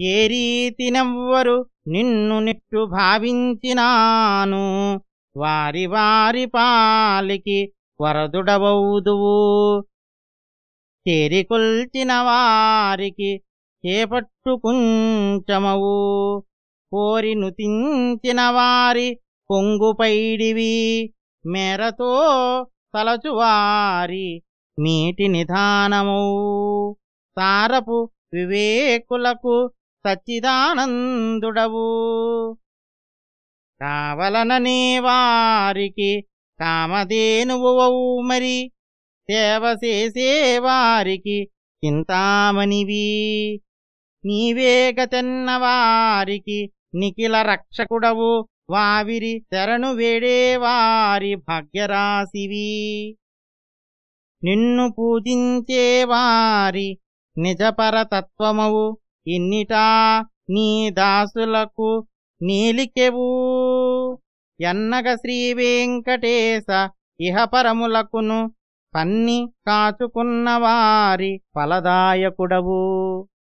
ఏ రీతినెవ్వరు నిన్ను నిట్టు భావించినాను. వారి వారి పాలికి వరదుడవౌదువు. చేరికొల్చిన వారికి చేపట్టుకుంచమవు కోరి నుతించిన వారి పొంగుపైడివి మేరతో తలచువారి మీటి నిధానమవు. సారపు వివేకులకు సచ్చిదానందుడవు. కావలననే వారికి కామధేనువవు మరి. సేవ చేసేవారికి చింతామణివి. నీవేగతెన్న వారికి నిఖిల రక్షకుడవు. వావిరి శరణు వేడేవారి భాగ్యరాశివి. నిన్ను పూజించేవారి నిజపరతత్వమవు. ఇన్నిటా నీ దాసులకు నీలికెవు ఎన్నగ శ్రీ వెంకటేశ ఇహపరములకును పన్ని కాచుకున్నవారి ఫలదాయకుడవు.